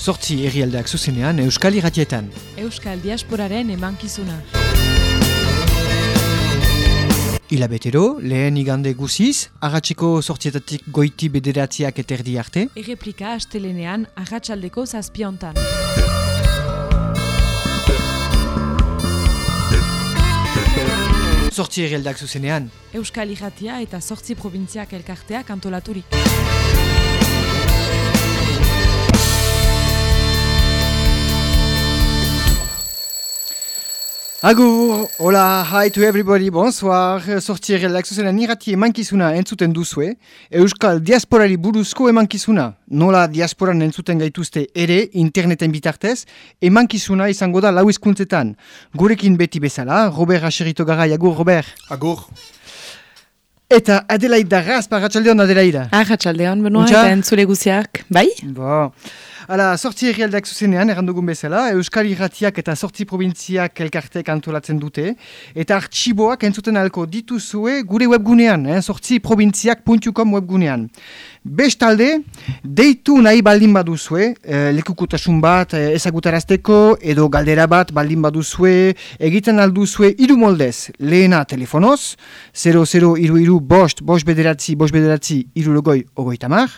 sortzi herrialdeak zuzenean Euskal Iratietan. Euskal Diasporaren emankizuna. Hilabetero, lehen igande guziz, agatziko sortzietatik goiti bederatziak eterdi arte. Erreplika astelenean agatsaldeko zazpiontan. Sortzi herrialdeak zuzenean. Euskal Iratia eta sortzi probintziak elkarteak antolaturik. Agur, hola, hi to everybody, bonsoir. Sortzi herrialdeak zuzenean irati emankizuna entzuten duzue. Euskal diasporari buruzko emankizuna. Nola diasporan entzuten gaituzte ere, interneten bitartez, emankizuna izango da lau izkuntzetan. Gurekin beti bezala, Robert Aserito Garai, agur, Robert. Agur. Eta Adelaida Raspa, ratxaldeon Adelaida. Agatxaldeon, benoa, Untxa? eta entzule guziak, bai? Bo. Hala, sortzi herrialdeak zuzenean, errandugun bezala, Euskal Irratiak eta sortzi probintziak elkarteak antolatzen dute, eta artxiboak entzuten alko dituzue gure webgunean, eh, sortzi probintziak.com webgunean. Bestalde, deitu nahi baldin baduzue, eh, lekukutasun bat eh, ezagutarazteko, edo galdera bat baldin baduzue, egiten alduzue hiru moldez, lehena telefonoz, 00 iru bost, bost bederatzi, bost bederatzi, irurogoi, ogoita mar,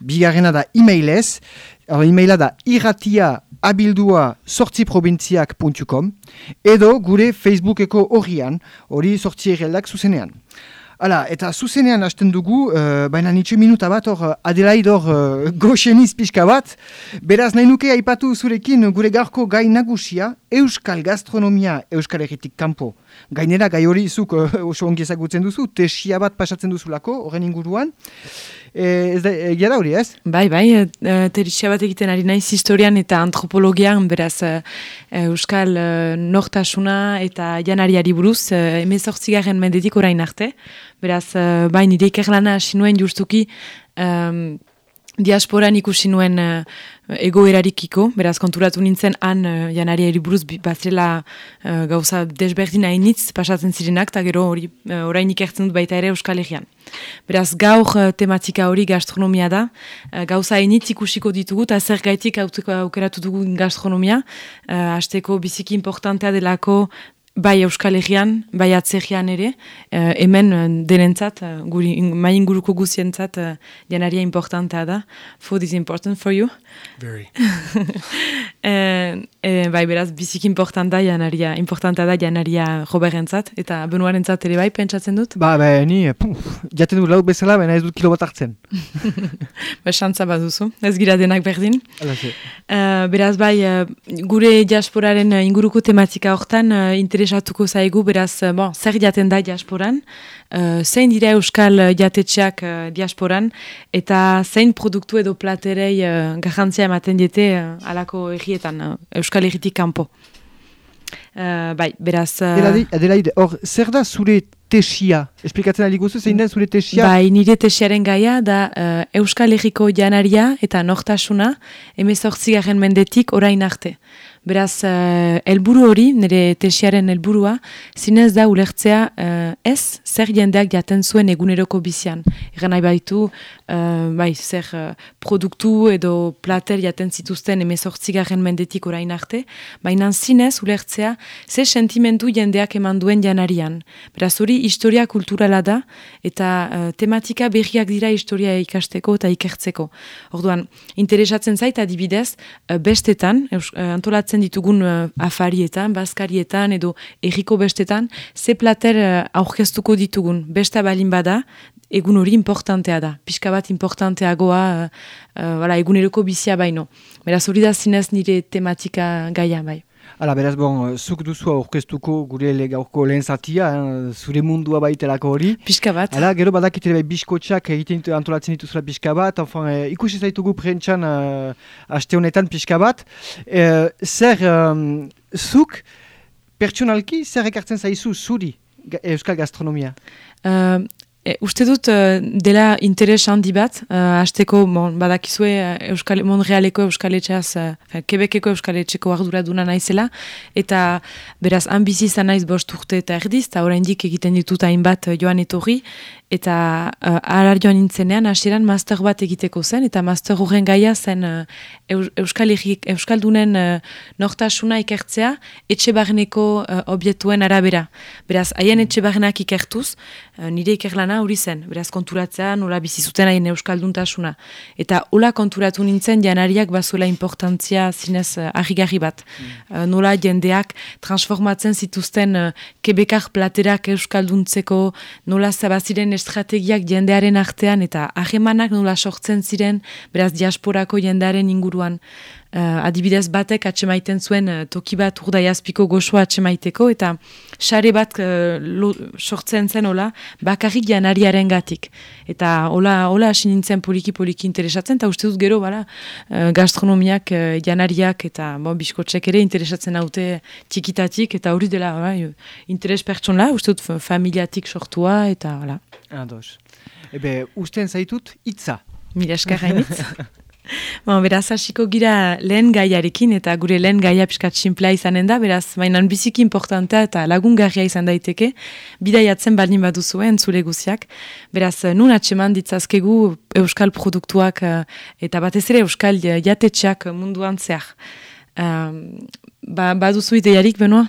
bigarrena da e-mailez, e-maila da irratia abildua sortziprobintziak.com edo gure Facebookeko horrian, hori sortzi zuzenean. Hala, eta zuzenean hasten dugu, uh, baina nitxe minuta bat hor Adelaide hor uh, goxeniz pixka bat, beraz nahi nuke aipatu zurekin gure garko gai nagusia, Euskal Gastronomia Euskal Herritik kanpo. Gainera gai hori zuk uh, oso ongi ezagutzen duzu, tesia bat pasatzen duzulako horren inguruan. E, ez da, egia da hori ez? Bai, bai, e, terixia bat egiten ari naiz historian eta antropologian, beraz, e, Euskal e, nortasuna eta janariari buruz, e, emezortzigaren mendetik orain arte. Beraz, e, bai, nire ikerlana hasi nuen justuki, em, diasporan ikusi nuen uh, egoerarikiko, beraz konturatu nintzen han uh, janariari buruz bi- bazela uh, gauza desberdin hainitz pasatzen zirenak, eta gero hori uh, orain ikertzen dut baita ere Euskal Herrian. Beraz gaur uh, tematika hori gastronomia da, uh, gauza hainitz ikusiko ditugu, eta zer gaitik aukeratu dugu gastronomia, uh, hasteko biziki importantea delako bai Euskal Herrian, bai atzerrian ere, eh, hemen eh, denentzat, eh, guri, in, mai inguruko guzientzat, janaria importantea da. Food is important for you. Very. Eh, eh, bai, beraz, bizik importanta janaria, importantea da janaria joberentzat, eta benuarentzat ere bai, pentsatzen dut. Ba, ba, ni, puf, jaten du lauk bezala, baina ez dut kilo bat hartzen. Ba, xantza bat duzu, ez gira denak berdin. Eh, beraz, bai, gure diasporaren eh, inguruko tematika hortan eh, interesatuko zaigu, beraz, eh, bon, zer jaten da diasporan, eh, zein dira euskal eh, jatetxeak eh, diasporan, eta zein produktu edo platerei uh, garrantzia ematen diete uh, alako egietan, eh, euskal egitik kanpo. Eh, bai, beraz... eh, Adelaide, hor, zer da zure tesia? Esplikatzen ari guzu, zein den zure tesia? Bai, nire tesiaren gaia da eh, Euskal Herriko janaria eta nortasuna emezortzigaren mendetik orain arte. Beraz, uh, elburu hori, nire tesiaren helburua, zinez da ulertzea eh, ez zer jendeak jaten zuen eguneroko bizian. Egan nahi baitu, eh, bai, zer eh, produktu edo plater jaten zituzten emezortzigaren mendetik orain arte, baina zinez ulertzea ze sentimendu jendeak eman duen janarian. Beraz, hori historia kulturala da, eta eh, tematika berriak dira historia ikasteko eta ikertzeko. Orduan, interesatzen zait adibidez, eh, bestetan, eus- eh, antolatzen ditugun eh, afarietan, bazkarietan edo erriko bestetan, ze plater eh, aurkeztuko ditugun. Besta balin bada, egun hori importantea da. Pixka bat importanteagoa uh, uh, eguneroko bizia baino. Beraz hori da zinez nire tematika gaia bai. Hala, beraz, bon, zuk duzu aurkeztuko gure le gaurko lehen zatia, eh, zure mundua baitelako hori. Pixka bat. Hala, gero badakite bai biskotxak egiten ditu- antolatzen dituzula pixka bat, enfin, eh, ikusi zaitugu prentxan uh, aste honetan pixka bat. Eh, zer, um, zuk, pertsonalki, zer ekartzen zaizu zuri ga- euskal gastronomia? Uh, E, uste dut uh, dela interes handi bat, uh, hasteko bon, badakizue Euskal, Monrealeko Euskaletxeaz, uh, Quebekeko Euskaletxeko arduraduna naizela, eta beraz, ambizi izan naiz bost urte eta erdiz, eta oraindik egiten ditut hainbat joan etorri, eta uh, arar joan nintzenean, hasieran master bat egiteko zen, eta master horren gaia zen uh, Euskal Euskaldunen uh, nortasuna ikertzea, etxe barneko uh, obietuen arabera. Beraz, haien etxe barnak ikertuz, uh, nire ikerlana hori zen, beraz, konturatzea nola bizizuten haien Euskalduntasuna. Eta hola konturatu nintzen, janariak bazuela importantzia zinez uh, ahigarri bat. Mm. Uh, nola jendeak transformatzen zituzten uh, kebekar platerak Euskalduntzeko, nola zabaziren estrategiak jendearen artean eta ahemanak nola sortzen ziren, beraz diasporako jendearen inguruan. Uh, adibidez batek atxemaiten zuen uh, toki bat urdaiazpiko goxoa atxemaiteko eta sare bat uh, sortzen zen hola bakarrik janariaren gatik. Eta hola, hola hasi nintzen poliki-poliki interesatzen eta uste dut gero bala, uh, gastronomiak uh, janariak eta bon, biskotxek ere interesatzen haute txikitatik eta hori dela bai, interes pertsonla, uste dut familiatik sortua eta hala. Ados. Ebe, usten zaitut, itza. Mira eskarrainitz. bon, beraz, hasiko gira lehen gaiarekin, eta gure lehen gaia piskat simplea izanen da, beraz, mainan biziki importantea eta lagungarria izan daiteke, bidaiatzen baldin baduzuen, zure guziak. Beraz, nun atseman ditzazkegu euskal produktuak eta batez ere euskal jatetxeak munduan zehar. Um, ba, baduzu ideiarik, benoa?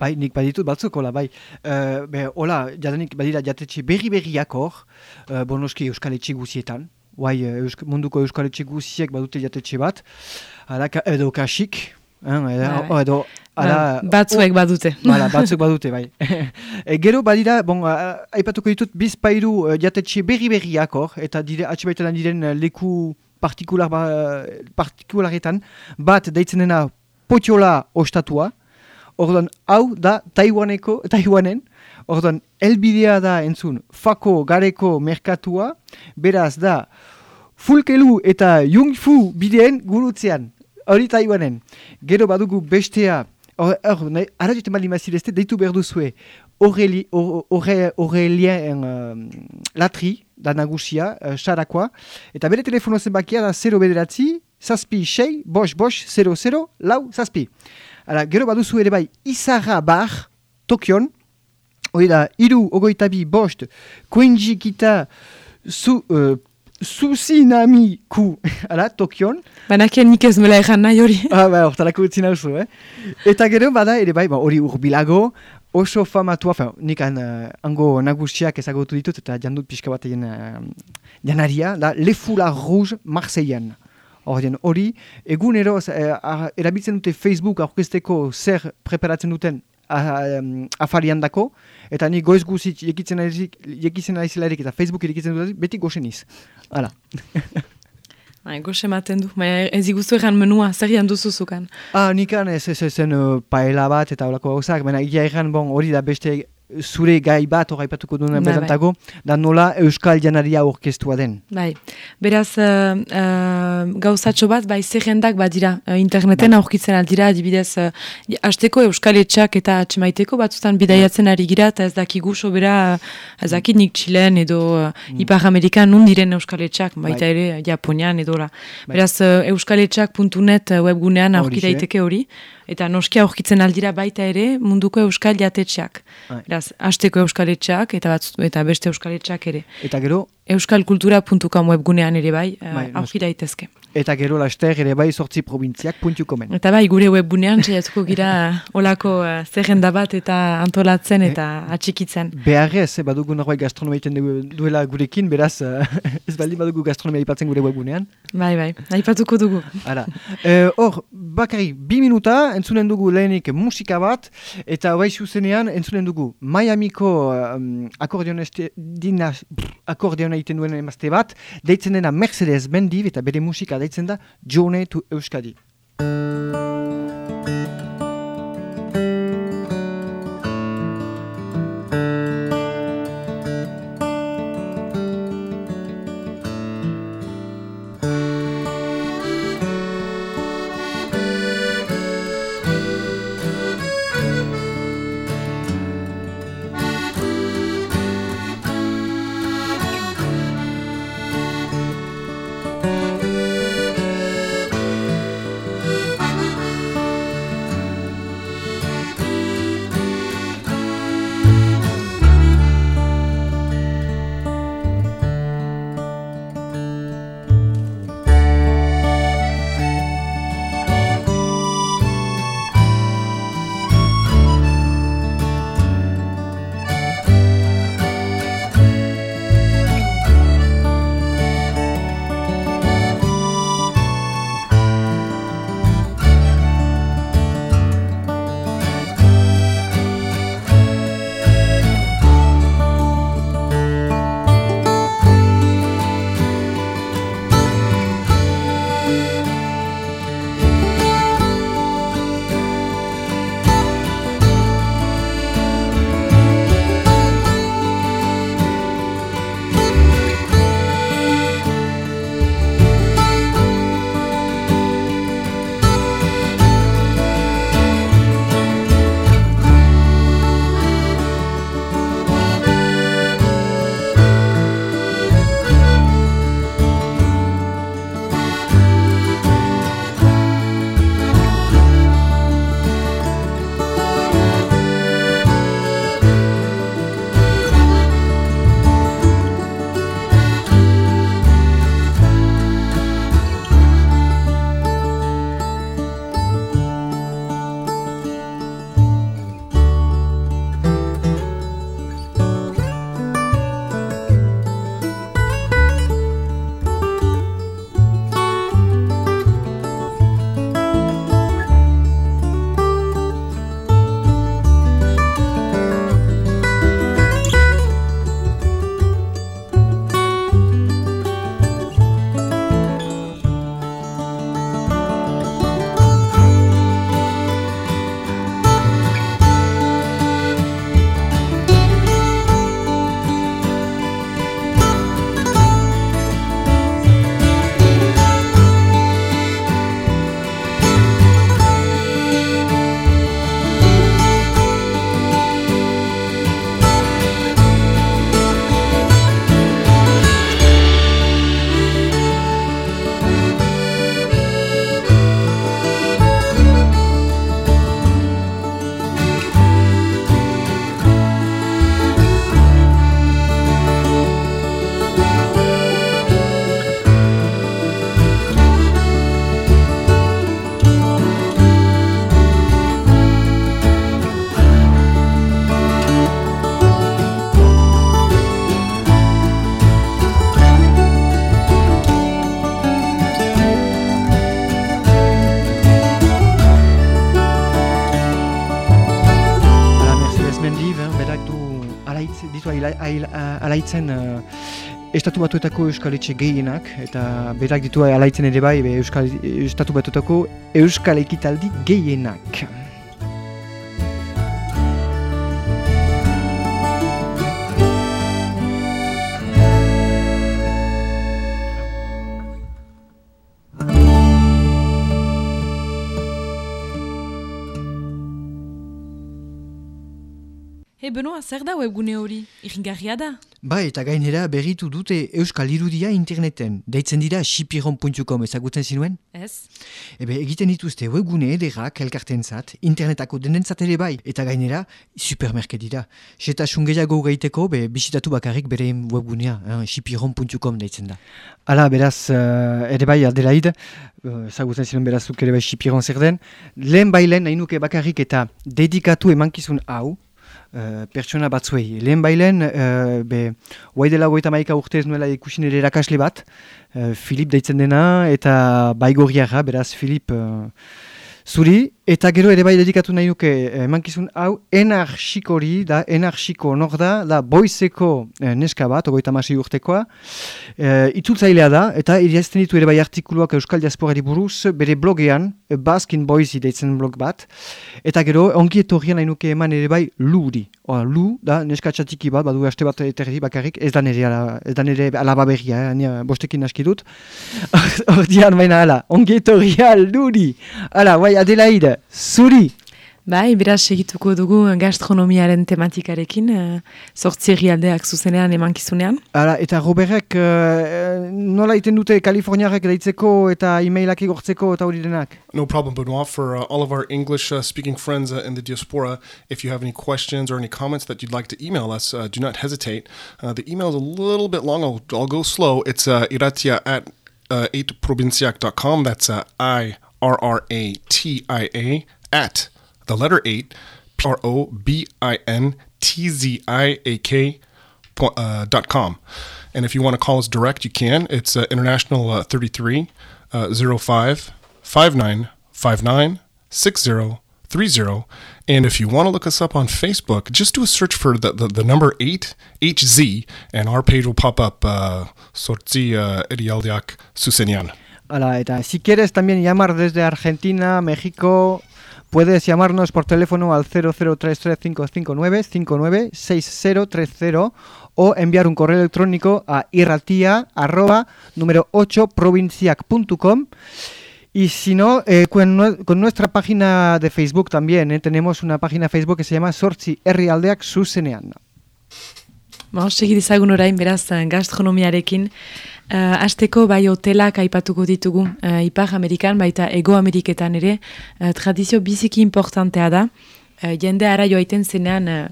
Bai, nik baditut batzuk, hola, bai. Uh, be, hola, jadanik badira jatetxe berri-berriak hor, uh, bonoski euskal etxe guzietan. Bai, eusk, munduko euskal etxe guziek badute jatetxe bat. Ala, edo kasik. Hein, edo, bai, bai. edo, ala, batzuek badute. Bala, batzuk badute, bai. e, gero badira, bon, aipatuko ditut, bizpairu jatetxe berri-berriak hor, eta dire, atxe diren leku partikular, ba, partikularetan, bat deitzen dena potiola ostatua, Orduan, hau da Taiwaneko, Taiwanen, orduan, elbidea da entzun fako gareko merkatua, beraz da fulkelu eta jungfu bideen gurutzean, hori Taiwanen. Gero badugu bestea, hor, hor, ara jute mali mazirezte, deitu behar duzue, Aurelien uh, Latri, da nagusia, uh, eta bere telefono zenbakia da 0 bederatzi, zazpi, sei, bosh, bosh, 0, lau, zazpi. Hala, gero baduzu ere bai, Izarra Bar, Tokion, hori da, iru, ogoitabi, bost, kuenjikita, su, uh, Susinami ku, ala, Tokion. Banakian nik ez nuela erran nahi hori. ah, ba, hortalako utzi nauzu, eh? Eta gero, bada, ere bai, ba, hori urbilago, oso famatua, fa, nik an, uh, ango nagusiak ezagotu ditut, eta jandut pixka bat egin uh, janaria, da, Le Fula Rouge, Marseillan. Horien hori, egunero eh, erabiltzen dute Facebook aurkezteko zer preparatzen duten afarian dako, eta ni goiz guzit jekitzen aizelarik eta Facebook erikitzen dut beti gozen iz. Hala. Bai, goxe maten du, ma ez iguzu egan menua, zer jan duzuzukan? Ah, nikan ez ez zen uh, paela bat eta holako gauzak, baina ia egan bon, hori da beste zure gai bat horreipatuko duen bai, berantago, bai. da nola Euskal Janaria orkestua den. Bai, beraz uh, uh, gauzatxo bat, bai zerrendak badira uh, interneten bai. aurkitzen aldira, adibidez, uh, azteko Euskal Etxak eta atxemaiteko batzutan bidaiatzen ari gira, eta ez dakigu sobera, ez dakit nik Txilen edo uh, mm. Ipar Amerikan nun diren Euskal Etxak, baita bai. ere Japonian edo la. Bai. Beraz, uh, euskaletxak.net webgunean aurkitaiteke hori, eta noskia aurkitzen aldira baita ere munduko Euskal Jatetxak. Bai. Beraz, hasteko euskaletxak eta bat, eta beste euskaletxak ere. Eta gero? Euskalkultura.com webgunean ere bai, eh, bai uh, daitezke. Eta gero laster ere bai sortzi probintziak puntu komen. Eta bai, gure webgunean txaiatuko gira olako uh, zerrenda bat eta antolatzen eh, eta atxikitzen. Beharrez, eh, badugu norbait gastronomia iten duela gurekin, beraz, uh, ez baldin badugu gastronomia ipatzen gure webgunean. Bai, bai, aipatuko dugu. Hor, uh, bakari, bi minuta, entzunen dugu lehenik musika bat, eta bai zuzenean, entzunen dugu Miamiko um, akordeon egiten duen emazte bat, deitzen dena Mercedes Bendiv eta bere musika deitzen da Jone to Euskadi. Alaitzen uh, estatu batuetako euskaletxe gehienak, eta berak ditu alaitzen ere bai euskal, estatu batuetako euskal ekitaldi gehienak. He, Benoa, zer da webgune hori? Iringarria da? Ba, eta gainera berritu dute Euskal Irudia interneten. Deitzen dira shipiron.com ezagutzen zinuen? Ez. Ebe, egiten dituzte webgune ederrak elkarten zat, internetako denentzat ere bai, eta gainera supermerke dira. Setasun gehiago gaiteko, be, bisitatu bakarrik bere webgunea, eh, shipiron.com deitzen da. Hala, beraz, uh, ere bai, adelaid, uh, ezagutzen ziren berazuk ere bai shipiron zer den, lehen bailen nahi nuke bakarrik eta dedikatu emankizun hau, Uh, pertsona batzuei. Lehen bailen, uh, be, guai dela goita maika urtez nuela ikusin ere erakasle bat, uh, Filip deitzen dena, eta baigorriara, beraz Filip uh, zuri, eta gero ere bai dedikatu nahi nuke emankizun hau, enarxikori, da, enarxiko nor da, da, boizeko eh, neska bat, ogoita masi urtekoa, eh, itzultzailea da, eta iriazten ditu ere bai artikuluak Euskal Diasporari buruz, bere blogean, Baskin Boise deitzen blog bat, eta gero, ongi etorrian nahi nuke eman ere bai luri. Oa, lu, da, neska txatiki bat, badu haste bat eterri bakarrik, ez da nire, ala, ez da nire alaba berria, eh, bostekin aski dut. Ordian baina, ala, ongi etorria luri. Ala, bai, Adelaide, zuri! Bai, beraz segituko dugu gastronomiaren tematikarekin, sortzi uh, aldeak zuzenean emankizunean. Ara, eta Roberek, uh, nola iten dute Kaliforniarek daitzeko eta e-mailak igortzeko eta hori denak? No problem, Benoit. For uh, all of our English-speaking uh, friends uh, in the diaspora, if you have any questions or any comments that you'd like to email us, uh, do not hesitate. Uh, the email is a little bit long. I'll, I'll go slow. It's uh, iratia at uh, 8provinciac.com. That's uh, I-R-R-A-T-I-A at the letter 8, P R O B I N T Z I A K uh, dot com. And if you want to call us direct, you can. It's uh, international uh, 33 uh, 05 59 59 60 30. And if you want to look us up on Facebook, just do a search for the, the, the number 8 HZ, and our page will pop up. Uh, Sortzi uh, Erialdiak Susenian. Hola, eta si quieres también llamar desde Argentina, México, Puedes llamarnos por teléfono al 0033559 o enviar un correo electrónico a irratia arroba número 8 provinciac.com y si no, eh, con, nuestra página de Facebook también, eh, tenemos una página Facebook que se llama Sortzi Herri Aldeak Zuzenean. Vamos, segi dizagun orain beraz gastronomiarekin. Uh, azteko bai hotelak aipatuko ditugu uh, Ipar Amerikan, baita Ego Ameriketan ere, uh, tradizio biziki importantea da. Uh, jende ara joaiten zenean uh,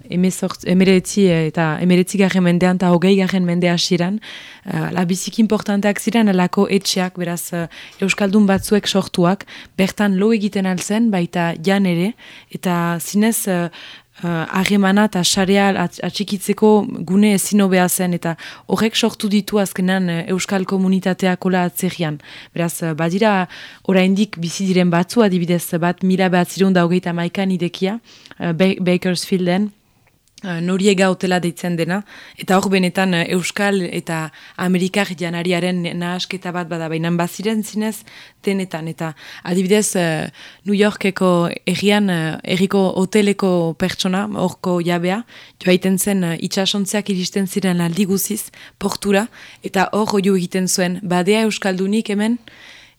emeretzi eta emeretzi garen mendean eta hogei garen mende hasiran. Uh, la biziki importanteak ziren alako etxeak, beraz Euskaldun batzuek sortuak, bertan lo egiten alzen, baita jan ere, eta zinez uh, eta xareal atxikitzeko gune ezin hobea zen eta horrek sortu ditu azkenan uh, euskal komunitateak ola atzerian. Beraz, uh, badira oraindik bizi diren batzu, adibidez bat mila bat zirun daugeita maikan idekia, uh, Bakersfielden, Uh, noriega hotela deitzen dena, eta hor benetan uh, Euskal eta Amerikar janariaren nahasketa bat bada bainan baziren zinez denetan, eta adibidez uh, New Yorkeko errian, erriko hoteleko pertsona, horko jabea, joaiten zen itxasontzeak iristen ziren aldi guziz, portura, eta hor jo egiten zuen, badea Euskaldunik hemen,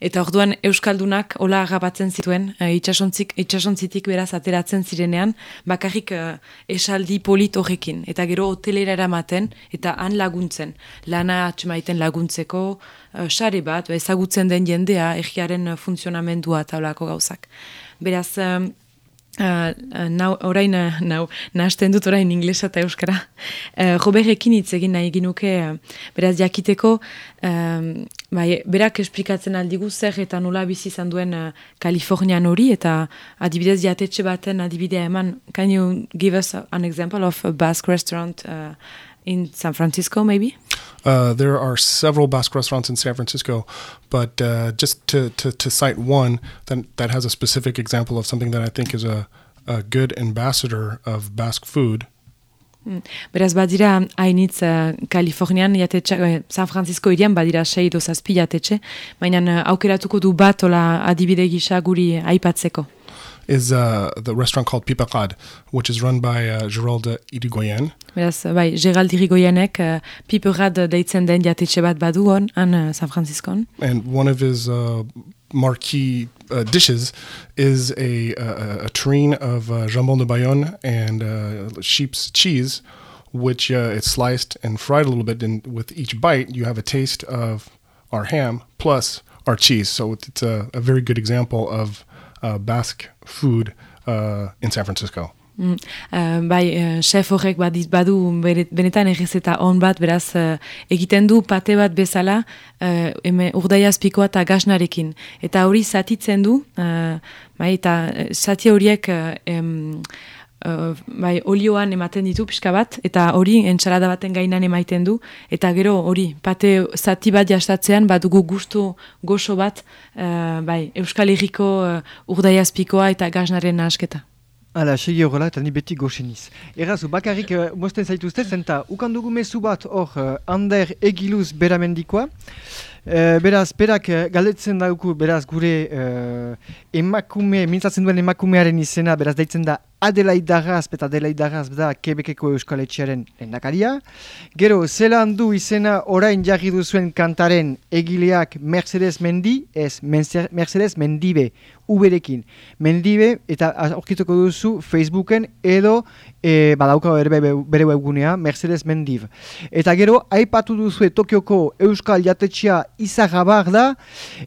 Eta orduan Euskaldunak hola agabatzen zituen, uh, itxasontzitik beraz ateratzen zirenean, bakarrik uh, esaldi polit horrekin. Eta gero hotelera eramaten eta han laguntzen. Lana atxemaiten laguntzeko, uh, sare bat, ezagutzen den jendea, egiaren funtzionamendua eta gauzak. Beraz, Uh, orain, uh, nau, nahazten dut orain inglesa eta euskara. Uh, Roberrekin hitz egin nahi ginuke, uh, beraz jakiteko, um, bai, berak esplikatzen aldigu zer eta nola bizi izan duen uh, Kalifornian hori, eta adibidez jatetxe baten adibidea eman, can you give us an example of a Basque restaurant uh, in San Francisco, maybe? Uh, there are several Basque restaurants in San Francisco, but uh, just to, to, to, cite one that, that has a specific example of something that I think is a, a good ambassador of Basque food. Mm. Beraz, badira hainitz uh, Kalifornian, jatetxe, eh, San Francisco irian badira sei dozazpi jatetxe, baina uh, aukeratuko du bat ola adibide gisa guri aipatzeko. Is uh, the restaurant called Piparad, which is run by uh, Gerald Irigoyen. Beraz, bai, Gerald Irigoyenek uh, Piparad deitzen den jatetxe bat badu hon, han uh, San Francisco. And one of his uh, marquee uh, dishes is a, a, a tureen of uh, jambon de Bayonne and uh, sheep's cheese, which uh, it's sliced and fried a little bit. And with each bite, you have a taste of our ham plus our cheese. So it's a, a very good example of uh, Basque food uh, in San Francisco. Mm. Uh, bai, uh, chef horrek badit badu benetan errezeta on bat, beraz uh, egiten du pate bat bezala uh, eme urdaiazpikoa eta gasnarekin. Eta hori zatitzen du, uh, bai, eta zati horiek uh, em, uh, bai, olioan ematen ditu pixka bat, eta hori entxalada baten gainan emaiten du, eta gero hori, pate zati bat jastatzean, bat dugu gustu goxo bat, uh, bai, Euskal Herriko uh, urdaiazpikoa eta gasnaren nahasketa. Hala, segi horrela eta ni beti goxeniz. Errazu, bakarrik uh, mozten zaituzte, zenta, ukandugu mezu bat hor, Ander Egiluz beramendikoa. Uh, beraz, berak uh, galdetzen dauku, beraz, gure uh, emakume, mintzatzen duen emakumearen izena, beraz, deitzen da Adelaidaraz, eta Adelaidaraz da Kebekeko Euskaletxearen endakaria. Gero, zelan du izena orain jarri duzuen kantaren egileak Mercedes Mendi, ez Mercedes Mendibe, uberekin. Mendibe, eta aurkituko duzu Facebooken edo e, badauka bere, bere webgunea, Mercedes Mendib. Eta gero, aipatu duzu Tokioko Euskal Jatetxea izagabar da,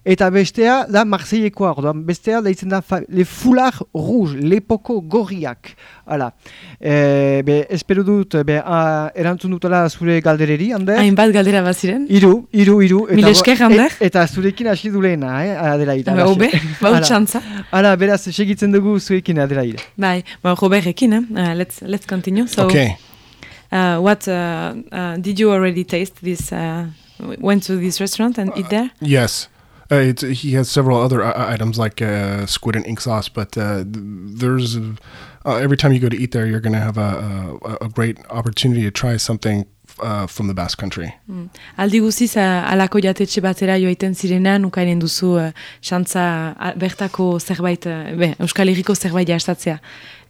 eta bestea da Marseillekoa, bestea da itzen da Le Fular Rouge, Lepoko Gorria guztiak. Hala, e, be, espero dut, be, a, erantzun dutela zure galdereri, Ander? Hainbat galdera bat ziren? Iru, iru, iru. Mil esker, Ander? E, eta zurekin hasi dulena, eh, Adelaide. Ba, obe, baut txantza. Hala, beraz, segitzen dugu zurekin Adelaide. Bai, ba, Robertekin, eh? Uh, let's, let's continue. So, okay. Uh, what, uh, uh, did you already taste this, uh, went to this restaurant and eat there? Yes. Uh, it's, he has several other uh, items like uh, squid and ink sauce, but uh, there's uh, every time you go to eat there, you're going to have a, a, a, great opportunity to try something uh, from the Basque Country. Mm. Aldi guziz, uh, alako jatetxe batera joaiten zirenean, ukainen duzu uh, xantza bertako zerbait, uh, be, Euskal Herriko zerbait jastatzea.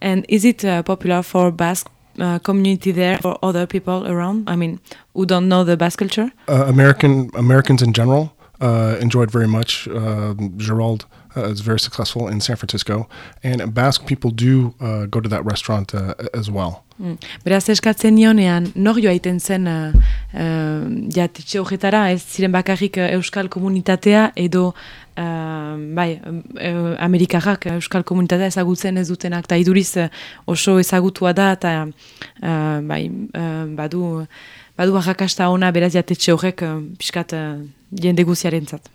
And is it uh, popular for Basque uh, community there for other people around? I mean, who don't know the Basque culture? Uh, American Americans in general uh, enjoyed very much. Uh, Gerald uh, is very successful in San Francisco, and Basque people do uh, go to that restaurant uh, as well. Mm. Beraz eskatzen nionean, nor joa iten zen uh, uh, jatitxe horretara, ez ziren bakarrik uh, euskal komunitatea edo uh, bai, uh, amerikarrak euskal komunitatea ezagutzen ez dutenak, eta iduriz uh, oso ezagutua da, eta uh, bai, uh, badu, badu arrakasta ona beraz jatetxe horrek uh, piskat uh, jende guziaren zat.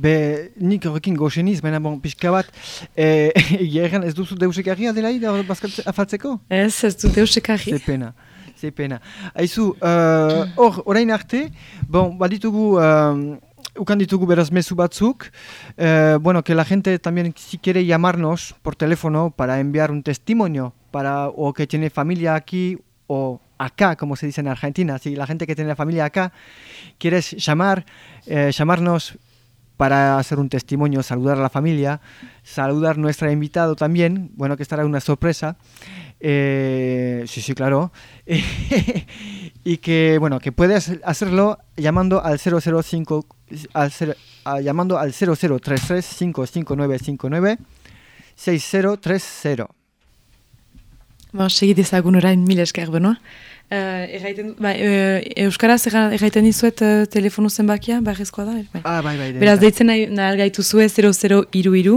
Be, nik horrekin goxeniz, baina bon, pixka bat, e, ez duzu deusekarri adelai da afaltzeko? Ez, ez du deusekarri. Zepena, zepena. Aizu, uh, hor, orain arte, bon, baditugu, uh, ukan ditugu beraz mezu batzuk, uh, bueno, que la gente también si quiere llamarnos por teléfono para enviar un testimonio, para, o que tiene familia aquí, o acá, como se dice en Argentina, si la gente que tiene la familia acá, quieres llamar, eh, llamarnos para hacer un testimonio, saludar a la familia, saludar a nuestro invitado también, bueno, que estará una sorpresa. Eh, sí, sí, claro. y que, bueno, que puedes hacerlo llamando al 005, al, llamando al 0033 55959 6030. Bon, segi dezagun orain mil esker benoa. Uh, erraiten, bai, uh, Euskaraz erraiten dizuet uh, telefonu zenbakia, barrezkoa da? Bai. Ah, bai, bai. Beraz, deitzen nahi, nahi gaitu zue 00 iru iru,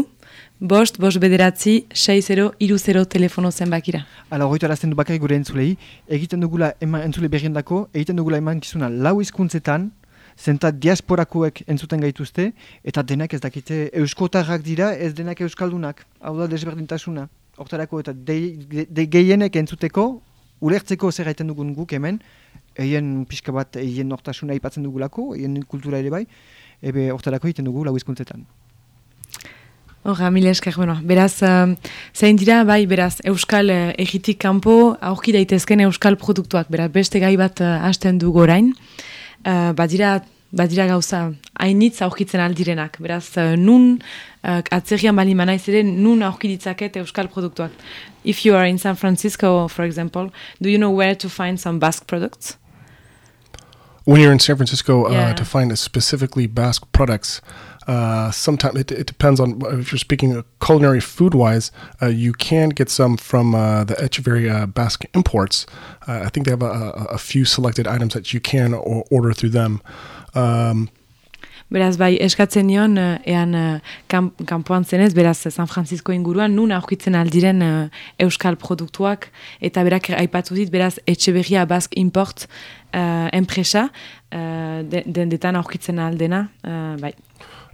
bost, bost bederatzi, 6-0 iru 0 telefono zenbakira. Hala, horretu alazten du bakarrik gure entzulei, egiten dugula eman, entzule berriendako, egiten dugula eman kizuna lau izkuntzetan, zenta diasporakoek entzuten gaituzte, eta denak ez dakite euskotarrak dira, ez denak euskaldunak, hau da desberdintasuna. Hortarako eta de, de, de gehienek entzuteko, ulertzeko zer gaiten dugun guk hemen, eien pixka bat, eien nortasuna ipatzen dugulako, eien kultura ere bai, ebe hortarako egiten dugu lau izkuntzetan. Hora, mila esker, bueno, beraz, uh, zein dira, bai, beraz, euskal uh, egitik kanpo, aurki daitezken euskal produktuak, beraz, beste gai bat uh, hasten du gorain, uh, badira, badira gauza, hainitz aurkitzen aldirenak, beraz, uh, nun, uh, atzerrian bali manaiz ere, nun aurki ditzaket euskal produktuak. If you are in San Francisco, for example, do you know where to find some Basque products? When you're in San Francisco, Yeah. uh, to find a specifically Basque products, uh, sometimes it, it depends on if you're speaking uh, culinary food wise. Uh, you can get some from uh, the Echeverria Basque imports. Uh, I think they have a, a, a few selected items that you can order through them. Um, Beraz, bai, eskatzen nion, eh, ean eh, kan, kanpoan zenez, beraz, eh, San Francisco inguruan, nun aurkitzen aldiren eh, euskal produktuak, eta berak aipatu dit, beraz, Import uh, enpresa, uh, de, aurkitzen aldena, uh, bai.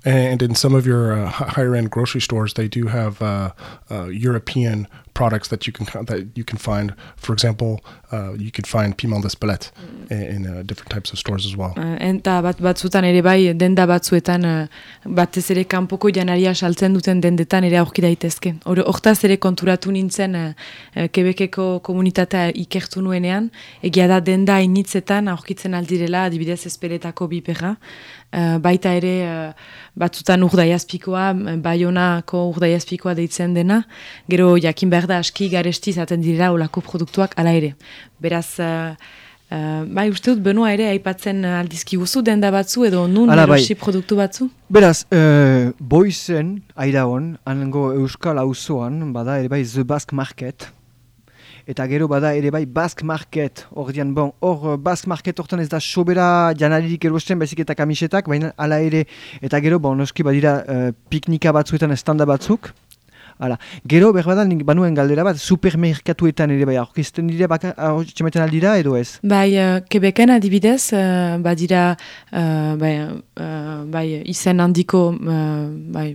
and in some of your uh, higher end grocery stores, they do have uh, uh, European products that you can that you can find. For example, uh, you could find piment d'Espelette in, in uh, different types of stores as well. Uh, eta bat, batzutan ere bai, denda batzuetan, uh, batez ere kanpoko janaria saltzen duten dendetan ere aurki daitezke. Hor- Hortaz ere konturatu nintzen uh, uh, Quebeceko komunitatea ikertu nuenean, egia da denda hainitzetan aurkitzen aldirela, adibidez esperetako biperra, uh, baita ere uh, batzutan urdaiazpikoa, baionako urdaiazpikoa deitzen dena, gero jakin behar da aski garesti izaten direla olako produktuak ala ere. Beraz, uh, bai, uste dut, benua ere, aipatzen aldizki guzu denda batzu edo nun Hala, bai. erosi produktu batzu? Beraz, uh, boizen, aira hon, hango euskal auzoan bada ere bai The Basque Market. Eta gero bada ere bai Basque Market, hor dian, bon, hor Basque Market hortan ez da sobera janaririk erosten, baizik eta kamisetak, baina hala ere, eta gero, bon, noski badira uh, piknika batzuetan estanda batzuk, Hala, gero berbada nik banuen galdera bat, supermerkatuetan ere bai, aurkizten dira, baka, txemeten aldira edo ez? Bai, uh, Quebecen adibidez, uh, badira, uh, bai, uh, bai, izen handiko, uh, bai,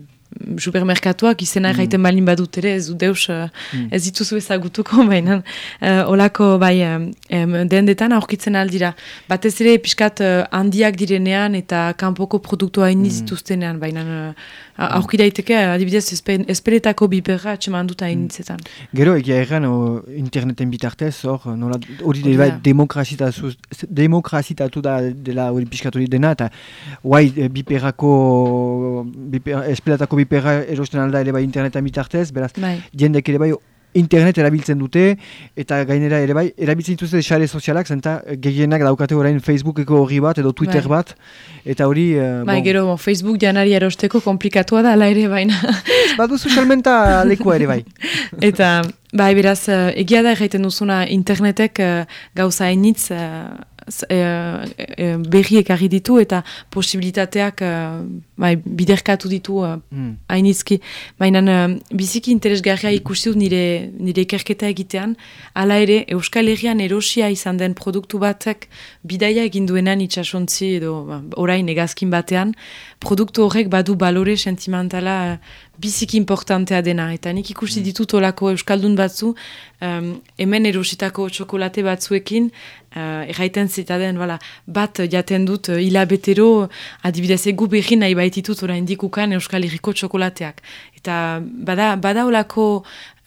supermerkatuak izena Mm. erraiten balin badut ere, ez du deus, Mm. ez dituzu ezagutuko, baina uh, olako, bai, um, dendetan aurkitzen aldira. Batez ere, pixkat uh, handiak direnean eta kanpoko produktua Mm. iniz dituztenean, baina uh, aurki daiteke, adibidez, espe- esperetako biperra atxeman dut Mm. hainitzetan. Gero egia erran o, interneten bitartez, hor, nola, hori Hori ere bai demokrazitatu, demokrazitatu da dela hori pixkatu hori dena, eta guai e, biperako, biper, espelatako biperra erosten alda ere bai internetan bitartez, beraz, Bai. jendek ere bai internet erabiltzen dute, eta gainera ere bai, erabiltzen dituzte sare sozialak, zenta gehienak daukate orain Facebookeko horri bat, edo Twitter Bai. bat, eta hori, eh, Bai, bon, gero bon, Facebook janari erosteko komplikatua da, ala ere baina. baduzu salmenta lekua ere bai. Eta, bai, beraz, eh, egia da erraiten duzuna internetek eh, gauza hainitz eh, z- eh, eh, berri ekarri ditu eta posibilitateak eh, bai, biderkatu ditu eh, Mm. hainizki. Baina eh, biziki interesgarria ikusi dut nire, nire ikerketa egitean, hala ere Euskal Herrian erosia izan den produktu batek bidaia egin duenan itxasontzi edo ba, orain egazkin batean, produktu horrek badu balore sentimentala eh, biziki importantea dena. Eta nik ikusi ditut olako Euskaldun batzu, em, hemen erositako txokolate batzuekin, uh, erraiten zitaden, bala, bat jaten dut uh, hilabetero, adibidez egu berri nahi baititut orain dikukan Euskal Herriko txokolateak. Eta bada, bada olako,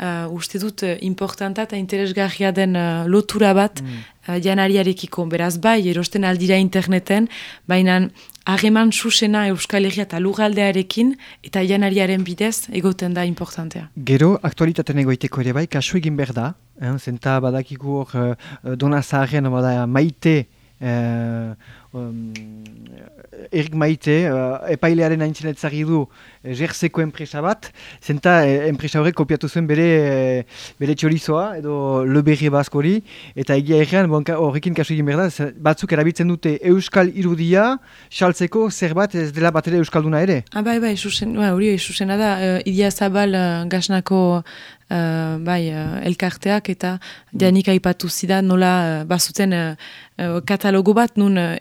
uh, uste dut, uh, importanta eta interesgarria den uh, lotura bat uh, janariarekiko. Beraz, bai, erosten aldira interneten, baina harreman susena Euskal Herria eta lugaldearekin eta janariaren bidez egoten da importantea. Gero, aktualitaten egoiteko ere bai, kasu egin behar da, eh, zenta badakigu hor uh, dona zaharren bada maite, eh, um, Erik Maite, uh, epailearen aintzen etzari du eh, jerseko enpresa bat, zenta eh, enpresa horrek kopiatu zuen bere, bere txorizoa edo le berri baskori, eta egia errean horrekin kasu egin behar da, batzuk erabiltzen dute euskal irudia, saltzeko zerbat ez dela bat ere euskalduna ere. Ah, bai, bai, susen, bai, hori susena da, uh, Idia Zabal uh, gasnako uh, bai, uh, elkarteak eta janik aipatu zidan nola uh, bazuten uh, katalogo bat nun uh,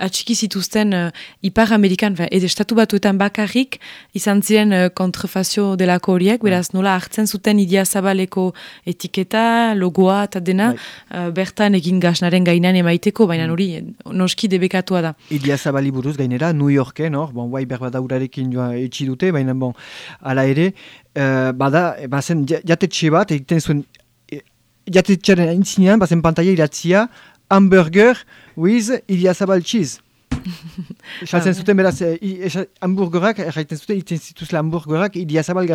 atxiki zituzten uh, Ipar Amerikan, edo estatu batuetan bakarrik izan ziren uh, kontrafazio delako horiek, beraz nola hartzen zuten idia zabaleko etiketa, logoa eta dena uh, bertan egin gasnaren gainean emaiteko, baina mm. hori noski debekatua da. Idia zabali buruz gainera, New Yorken, hor, bon, bai berbadaurarekin joa etxi dute, baina bon, ala ere, uh, bada, bazen jatetxe bat, egiten zuen, jatetxearen intzinean, bazen pantaia iratzia, hamburger with Idia Zabal cheese. Esaltzen zuten beraz, e, hamburgerak, erraiten zuten, iten zituzla hamburgerak Idia Zabal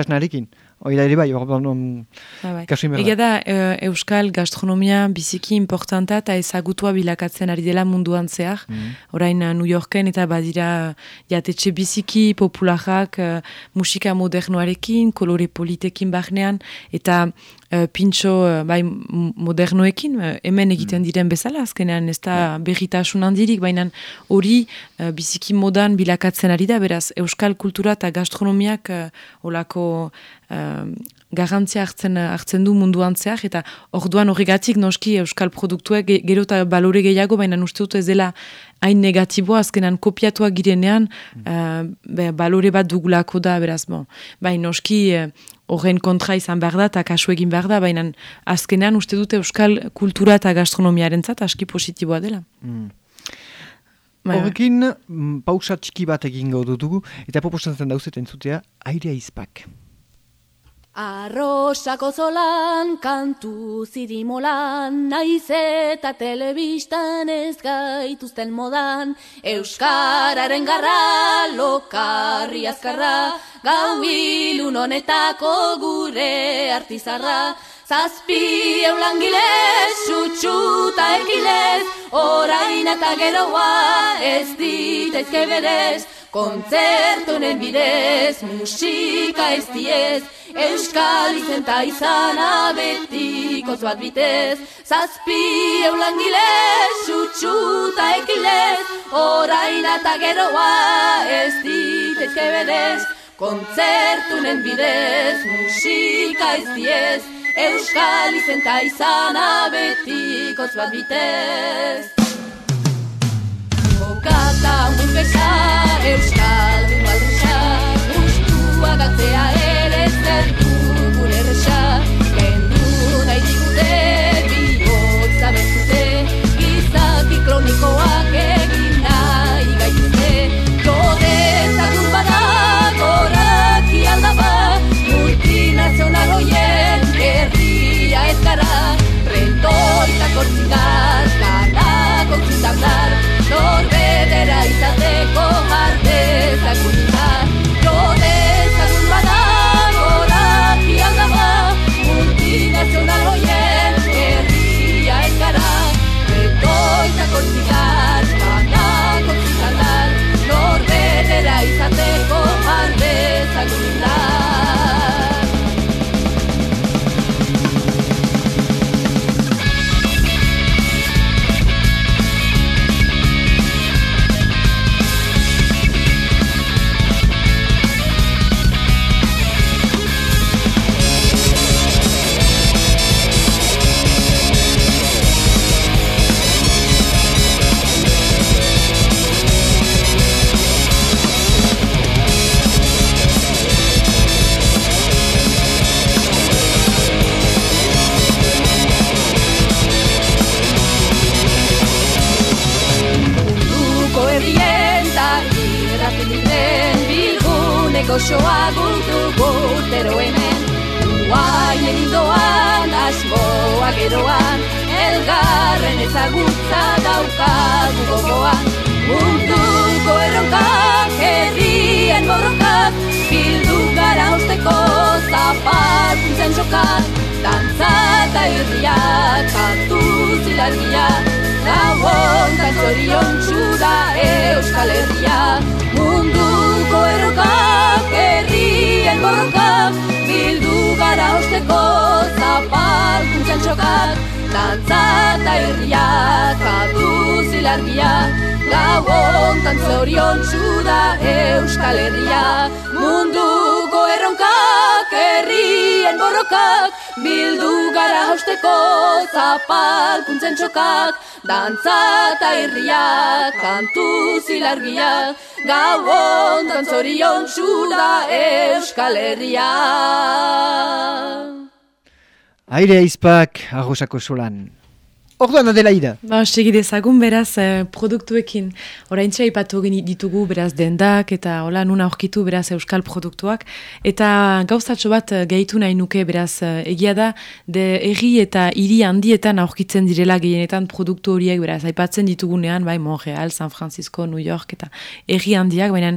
Oida ere bai, hor bon, bai, bai. Da, uh, Euskal gastronomia biziki importanta eta ezagutua bilakatzen ari dela munduan zehar. Mm Orain New Yorken eta badira jatetxe biziki popularak uh, musika modernoarekin, kolore politekin bahnean, eta uh, pintxo uh, bai, modernoekin, uh, hemen egiten mm. diren bezala, azkenean ez da berritasun handirik, baina hori uh, biziki modan bilakatzen ari da, beraz, Euskal kultura eta gastronomiak uh, olako uh, garantzia hartzen, hartzen du munduan zehar, eta orduan horregatik noski euskal produktuek gero eta balore gehiago, baina uste dut ez dela hain negatiboa, azkenan kopiatua girenean, uh, balore bat dugulako da, beraz, bon. Baina noski eh, horren kontra izan behar da, eta kasu egin behar da, baina azkenean uste dute euskal kultura eta gastronomiaren zat, aski positiboa dela. Mm. Horrekin, mm, pausa txiki bat egin gaudu dugu, eta proposatzen dauzeten zutea, airea izpak. Arrosako zolan, kantu zirimolan, naiz eta telebistan ez gaituzten modan, Euskararen garra, lokarri azkarra, gau ilun honetako gure artizarra, Zazpi eulan gilez, xutxuta ekilez, orain eta geroa ez ditaizke berez, kontzertunen bidez, musika ez diez, Euskal izen ta izana betiko zuat bitez. Zazpi eulan gilez, ekilez Orain eta geroa ez ditezke bedez Kontzertunen bidez, musika ez diez Euskal izen ta izana betiko zuat bitez. Bokata Euskal du Dantza eta herriak, katu zilargiak Gau ondan zorion txuda euskal herria Munduko erronkak, herrien borrokak, bildu gara hausteko zapalkuntzen txokak, dantza eta irriak, kantu zilargiak, gau ondan zorion da Euskal Herria. Aire aizpak, arrosako solan. Orduan Adelaida. Ba, segi dezagun beraz eh, produktuekin. Orain ipatu geni ditugu beraz dendak eta hola nuna aurkitu beraz euskal produktuak. Eta gauzatxo bat eh, gehitu nahi nuke beraz eh, egia da de erri eta hiri handietan aurkitzen direla gehienetan produktu horiek beraz aipatzen ditugunean bai Montreal, San Francisco, New York eta erri handiak. Baina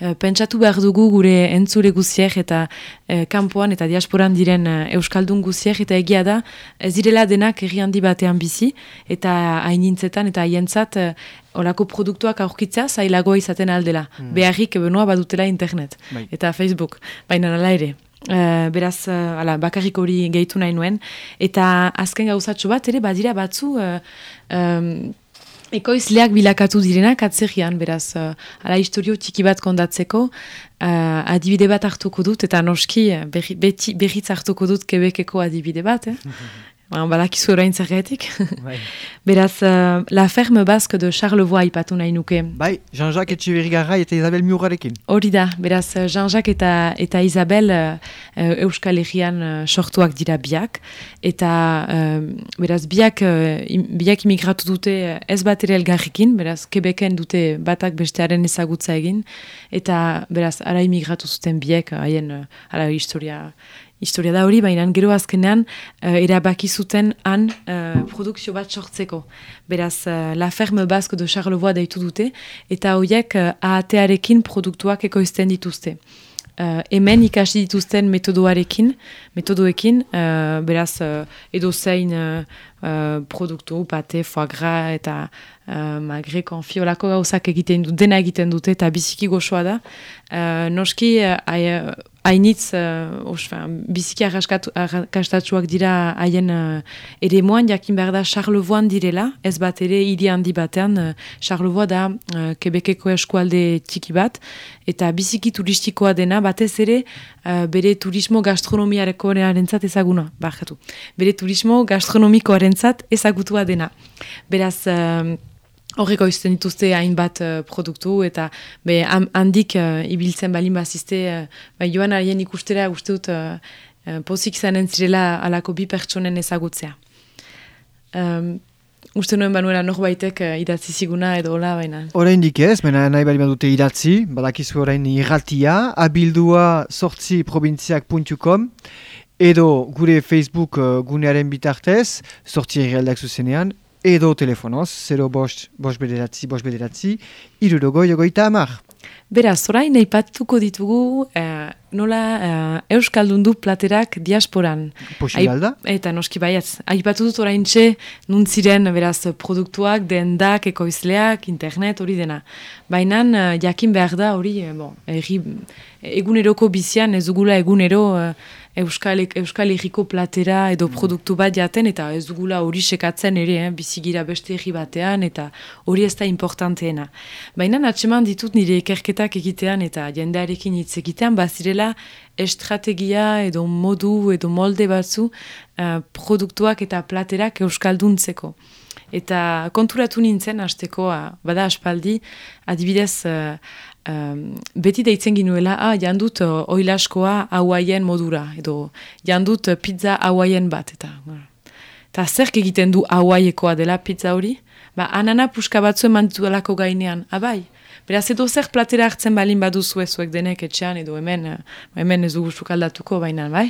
eh, pentsatu behar dugu gure entzure guziek eta eh, kanpoan eta diasporan diren eh, euskaldun guziek eta egia da ez direla denak erri handi batean bizi eta hainintzetan eta haientzat uh, olako produktuak aurkitzea zailagoa izaten aldela. Mm. Beharrik benoa badutela internet bai. eta Facebook, baina nala ere. Uh, beraz, uh, ala, bakarrik hori gehitu nahi nuen. Eta azken gauzatxo bat, ere, badira batzu... Uh, um, Ekoizleak bilakatu direnak atzerian, beraz, uh, ala historio txiki bat kondatzeko, uh, adibide bat hartuko dut, eta noski berri, berriz hartuko dut kebekeko adibide bat, eh? Ba, balakizu orain zergatik. Bai. Beraz, uh, La Ferme Basque de Charlevoix ipatu nahi nuke. Bai, Jean-Jacques Etxeberrigarra eta Isabel Miurarekin. Hori da, beraz, Jean-Jacques eta, eta Isabel uh, Euskal Herrian uh, sortuak dira biak. Eta, uh, beraz, biak, uh, biak imigratu dute ez bat ere elgarrikin, beraz, Quebecen dute batak bestearen ezagutza egin. Eta, beraz, ara imigratu zuten biak, haien, uh, ara historia historia da hori, baina gero azkenean uh, erabaki zuten han uh, produkzio bat sortzeko. Beraz, uh, La Ferme Basque de Charlevoix daitu dute, eta horiek uh, AAT-arekin produktuak ekoizten dituzte. Uh, hemen ikasi dituzten metodoarekin, metodoekin, uh, beraz, uh, edo zein uh, produktu, pate, foie gras eta uh, magre, konfi, olako gauzak egiten dut, dena egiten dute eta biziki goxoa da. Uh, noski, uh, hainitz, uh, biziki arrastatsuak dira haien uh, ere moan, jakin behar da Charlevoix direla, ez bat ere hiri handi batean, uh, Charlevoix da uh, Quebeceko eskualde txiki bat, eta biziki turistikoa dena, batez ere uh, bere turismo gastronomiareko erentzat ezaguna, barkatu. Bere turismo gastronomikoarentzat ezagutua dena. Beraz, uh, Horreko izten dituzte hainbat uh, produktu eta be, handik uh, ibiltzen balin bazizte, uh, ba, joan arien ikustera uste dut uh, uh, pozik zanen zirela alako bi pertsonen ezagutzea. Um, uste nuen banuela norbaitek uh, idatzi ziguna edo hola baina. Horein dik ez, baina nahi bali dute idatzi, badakizu orain irratia, abildua sortzi probintziak.com edo gure Facebook uh, gunearen bitartez, sortzi errealdak zuzenean, edo telefonoz, 0 bost, bost bederatzi, bost bederatzi, irurogo jogoita amar. Beraz, orain eipatuko ditugu eh, nola eh, Euskaldun du platerak diasporan. Posigal da? Eta noski baiatz. Aipatu dut orain txe, nuntziren beraz produktuak, dendak, ekoizleak, internet, hori dena. Baina eh, jakin behar da hori, eh, bon, eguneroko bizian, ez dugula egunero... Eh, Euskal, Euskal Herriko platera edo mm. produktu bat jaten eta ez dugula hori sekatzen ere, eh, bizigira beste herri batean eta hori ez da importanteena. Baina atseman ditut nire ekerketak egitean eta jendearekin hitz egitean, bazirela estrategia edo modu edo molde batzu uh, produktuak eta platerak Euskalduntzeko. Eta konturatu nintzen, hasteko, bada aspaldi, adibidez, uh, um, beti deitzen ginuela, ah, jandut uh, oilaskoa hauaien modura, edo jandut uh, pizza hauaien bat, eta eta zerk egiten du hauaiekoa dela pizza hori? Ba, anana puska batzu eman alako gainean, abai, Beraz, edo zer platera hartzen balin baduzu ezuek denek etxean, edo hemen, uh, hemen ez dugu sukaldatuko baina, bai?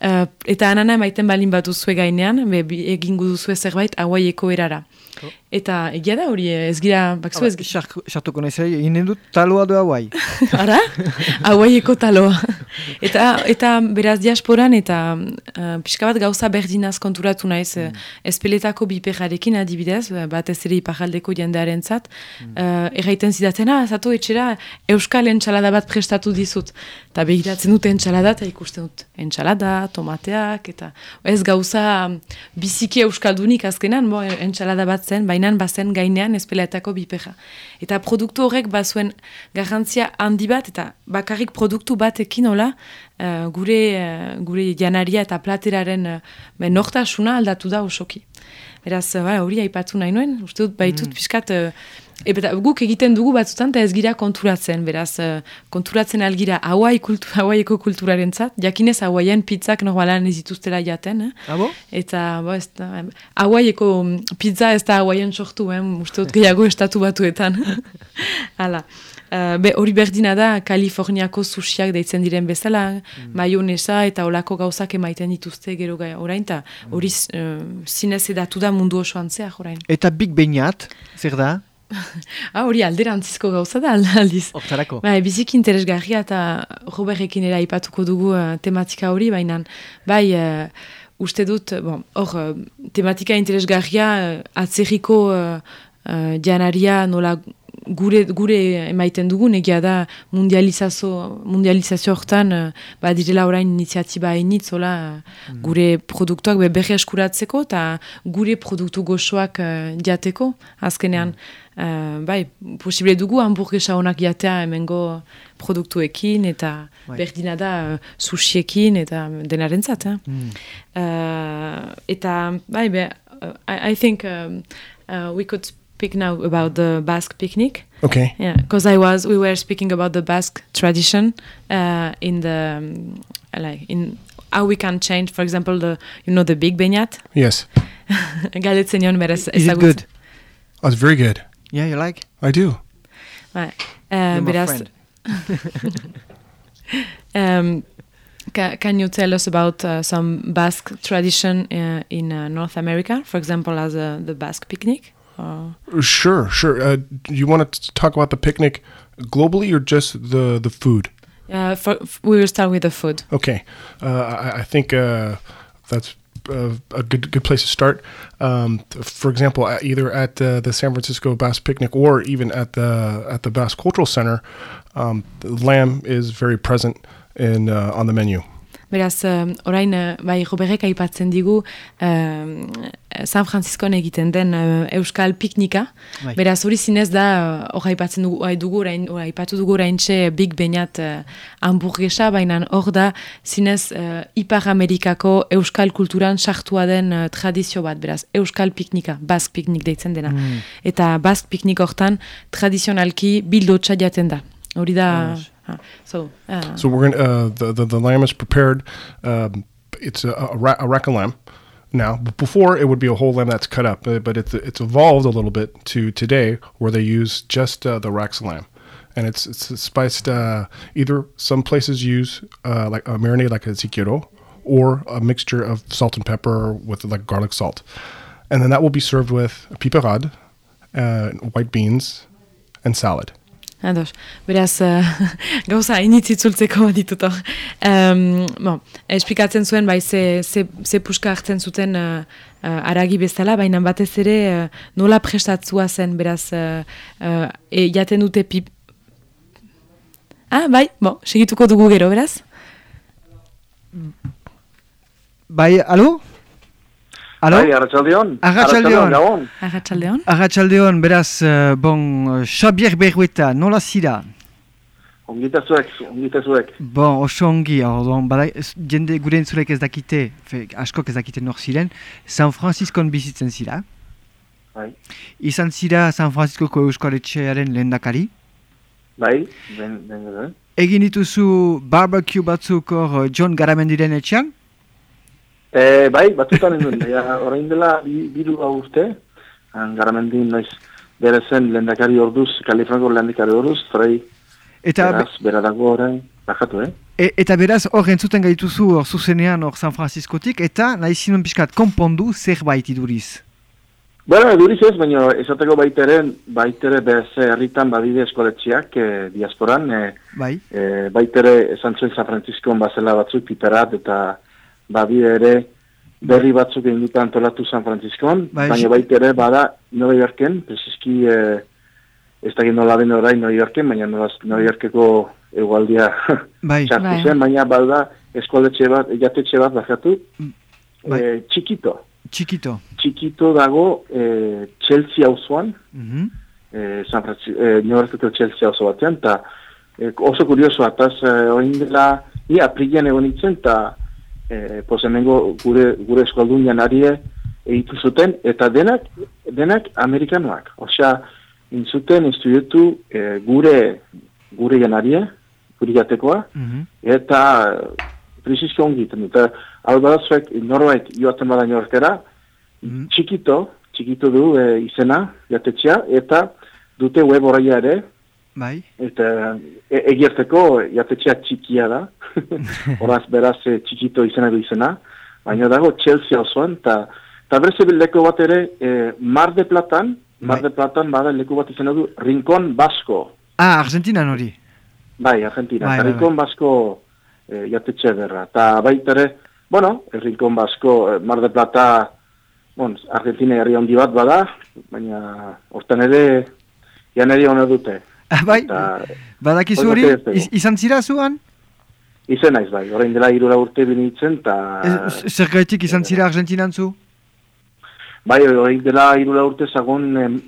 Uh, eta anana emaiten balin baduzu gainean, be, egingo duzu zerbait hauaieko erara. Eta egia da hori ez gira, bakzu ez gira. Sartuko nahi zai, inen dut taloa du hauai. Ara? Hauaieko taloa. eta, eta beraz diasporan eta uh, pixka bat gauza berdinaz konturatu naiz mm. espeletako biperrarekin adibidez, bat ez ere iparaldeko jendearen zat, mm. uh, erraiten zidatena, zato etxera euskal entxalada bat prestatu dizut. Eta behiratzen dut entxalada eta ikusten dut entxalada, tomateak, eta ez gauza biziki euskaldunik azkenan, bo, entxalada bat konturatzen, baina bazen gainean espeleatako bipeja. Eta produktu horrek bazuen garrantzia handi bat, eta bakarrik produktu batekin hola, uh, gure, uh, gure janaria eta plateraren uh, nortasuna aldatu da osoki. Beraz, uh, hori aipatu nahi nuen, uste dut baitut mm. piskat... Eta guk egiten dugu batzutan eta ez gira konturatzen, beraz, konturatzen algira Hawaii kultu, Hawaiiko kulturaren zat, jakinez Hawaiian pizzak normalan ez dituztela jaten, eh? Abo? Eta, bo, ez da, Hawaiiko pizza ez da Hawaiian sortu, eh? uste dut gehiago estatu batuetan. Hala. Uh, be, hori berdina da, Kaliforniako sushiak deitzen diren bezala, mm. maionesa eta olako gauzak emaiten dituzte gero gai orain, eta hori uh, zinez edatu da mundu osoan zeak orain. Eta Big Beñat, zer da? ah, hori alderantzizko gauza da aldiz. Hortarako. Bai, bizik interesgarria eta Robertekin era ipatuko dugu uh, tematika hori, baina bai, uh, uste dut, bon, hor, uh, tematika interesgarria uh, atzerriko uh, uh, janaria nola gure, gure emaiten dugu, negia da mundializazio, mundializazio hortan, uh, ba direla orain iniziatiba hainitz, mm. gure produktuak be, berri eskuratzeko, eta gure produktu goxoak uh, diateko, azkenean. Mm. Uh, bai, posible dugu hamburguesa honak jatea hemengo produktuekin eta bai. berdina da uh, sushiekin eta denaren zat. Eh? Mm. Uh, eta, bai, be, I, I think um, we could speak now about the Basque picnic. Okay. Yeah, because I was, we were speaking about the Basque tradition uh, in the, um, like, in how we can change, for example, the, you know, the big beñat? Yes. Galetzen nion berez. Is it good? Oh, it's very good. Yeah, you like? I do. Right. Uh, beraz, um, ca can you tell us about uh, some Basque tradition uh, in uh, North America, for example, as uh, the Basque picnic? Sure, sure. Uh, do you want to talk about the picnic globally or just the the food? Uh, for, we will start with the food. Okay, I, I, think that's a, a, good good place to start. Um, for example, either at the, the San Francisco Bass Picnic or even at the at the Bass Cultural Center, um, lamb is very present in uh, on the menu. Beraz, uh, orain, uh, bai, Roberek aipatzen digu uh, San Francisco egiten den Euskal Piknika. Bai. Beraz, hori zinez da, hor aipatzen dugu, dugu orain, or, aipatu dugu orain txe Big Beñat uh, hamburguesa, baina hor da, zinez Ipar Amerikako Euskal kulturan sartua den tradizio bat, beraz, Euskal Piknika, Bask Piknik deitzen dena. Mm. Eta Bask Piknik hortan tradizionalki bildotxa jaten da. Hori da... So, uh, so we're gonna uh, the, the the lamb is prepared. Um, it's a, a, ra- a rack of lamb. Now, before it would be a whole lamb that's cut up, but, but it's it's evolved a little bit to today where they use just uh, the racks of lamb, and it's it's spiced. Uh, either some places use uh, like a marinade like a ziquiro, or a mixture of salt and pepper with like garlic salt, and then that will be served with piperade, uh, white beans, and salad. Ados, beraz, uh, gauza initzitzultzeko ditut hor. Um, bon, esplikatzen zuen, bai, ze, ze, ze puska hartzen zuten uh, uh, aragi bezala, baina batez ere uh, nola prestatzua zen, beraz, uh, uh, e, jaten dute pip... Ah, bai, bon, segituko dugu gero, beraz? Bai, alo? Alo? Bai, Arratxaldeon. Arratxaldeon. Arratxaldeon. Arratxaldeon, beraz, uh, bon, Xabier Berrueta, nola zira? Ongita zuek, ongita zuek. Bon, oso ongi, ordon, bada, jende gure entzulek ez dakite, fe, askok ez dakite nor ziren, San Franciscoan bizitzen zira. Bai. Izan zira San Franciscoko Euskaletxearen lehen dakari? Bai, ben, ben, ben. Egin dituzu barbecue batzuk hor John Garamendiren etxean? E, bai, batzutan egin ja, orain dela biru hau uste, garamendin noiz bere zen lendakari orduz, Kalifranko lendakari orduz, frei, eta beraz, be... bera dago orain, bajatu, eh? E, eta beraz, hor entzuten gaituzu hor zuzenean hor San Franciscotik, eta nahi zinun pixkat konpondu zerbait iduriz? Bueno, iduriz ez, baina esateko baiteren, baitere BS herritan badide eskoletxiak eh, diasporan, eh, bai. eh, baitere esan zuen San Francisco bazela batzuk piperat eta badi ere berri batzuk egin dut antolatu San Franciscoan, bai, baina baita ere bada Nova Yorken, presiski eh, ez da gino laben orain Nova Yorken, baina Nova Yorkeko egualdia bai. txartu bai. zen, baina bada eskualdetxe bat, jatetxe bat bajatu, mm, bai. eh, txikito. Txikito. Txikito dago eh, Chelsea hau zuan, Mhm. e, San Francisco, e, New Yorkeko Chelsea oso batean, eta e, oso kurioso, ataz, e, oin dela, ni aprilian egon nintzen, eta e, posemengo gure, gure eskoldun janarie egitu zuten, eta denak, denak amerikanoak. Osea, inzuten estudietu e, gure, gure janarie, gure jatekoa, Mhm. eta precizio ongi egiten dut. Eta hau badazuek norbait joaten bada New Yorkera, Mhm. txikito, txikito du e, izena, jatetxea, eta dute web horreia ere, Bai. eta e, egierteko jatetxea txikia da, horaz beraz e, txikito izena du izena, baina dago Chelsea osoan, eta berze leko bat ere, e, Mar de Platan, Mar Bai. de Platan bada leku bat izena du Rincon Basko, Ah, Argentinan hori. bai, Argentina, Bai, bai, Rincon Basko e, jatetxe berra, eta baita ere, bueno, Rincon Basko, e, Mar de Plata, bon, Argentina herri handi bat bada, baina hortan ere, janeri hona dute. Ah, bai, badakizu hori iz- izan zira zuan? izen naiz bai, orain dela irura urte binitzen, eta... Zer gaitik izan zira Argentinan zu? Bai, orain dela irura urte zagon, em,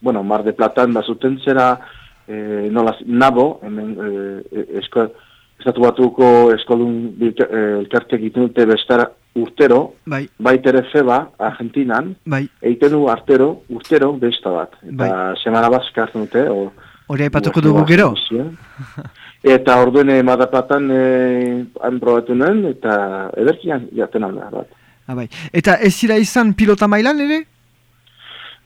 bueno, Mar de Platan bazuten zera, eh, nola, nabo, hemen, eh, esko, estatu batuko eskolun eh, elkartek egiten dute bestara urtero, Bai, baitere feba, Argentinan, bai, egiten du artero, urtero besta bat. Eta Bai. semana bat dute, o... hori aipatuko dugu gero. Eta orduen eh, Platan eh, han probatu nuen, eta ederkian jaten alda bat. Ah, bai. Eta ez zira izan pilota mailan ere?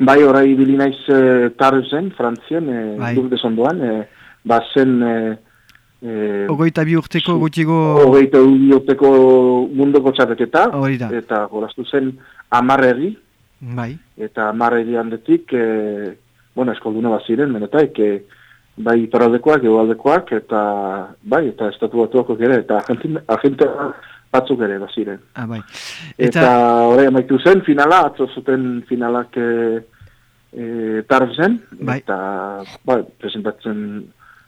Bai, orai ibili naiz e, Tarzen, Frantzian, e, Bai. zondoan, e, bazen e, e, Ogoita bi urteko gutigo... hogeita bi urteko munduko da. eta jolastu zen amarreri, Bai, eta amarreri handetik, e, bueno, eskolduna baziren, menetaik, e, bai iparaldekoak, egoaldekoak, eta bai, eta estatu batuako ere, eta Argentina, batzuk ere baziren. ah, bai. Eta, Eta, hori amaitu zen finala, atzo zuten finalak e, e, tarzen, Bai. eta bai, presentatzen,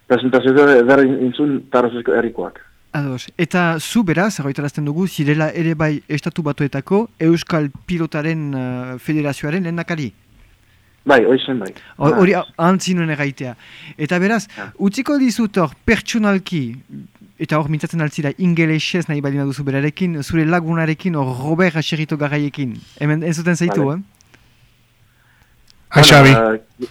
presentazio eder intzun tarzeko erikoak. ados. Eta zu beraz, arroitarazten dugu, zirela ere bai estatu batuetako Euskal Pilotaren uh, Federazioaren lehendakari. Bai, hori zen bai. Hori antzinuen egaitea. Eta beraz, Ja. utziko dizut hor pertsonalki, eta hor mintzatzen altzira ingelesez nahi balina duzu berarekin, zure lagunarekin, hor Robert Aserito garraiekin. Hemen ez zuten zaitu, Vale. eh? Hi, Shabby. uh,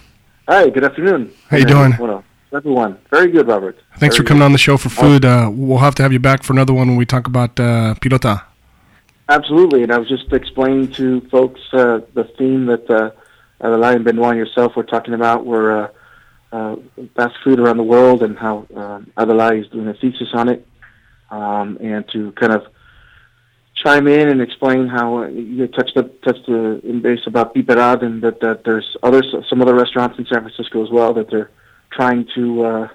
hi, good afternoon. How you Uh, doing? Well, everyone. Very good, Robert. Thanks for coming good. on the show for food. Uh, we'll have to have you back for another one when we talk about uh, pilota. Absolutely, and I was just explaining to folks uh, the theme that uh, and Benoit and yourself were talking about were uh, uh, fast food around the world and how um, Adelaide is doing a thesis on it, um, and to kind of chime in and explain how uh, you touched the touched the in base about Piperad and that, that there's others some other restaurants in San Francisco as well that they're trying to uh,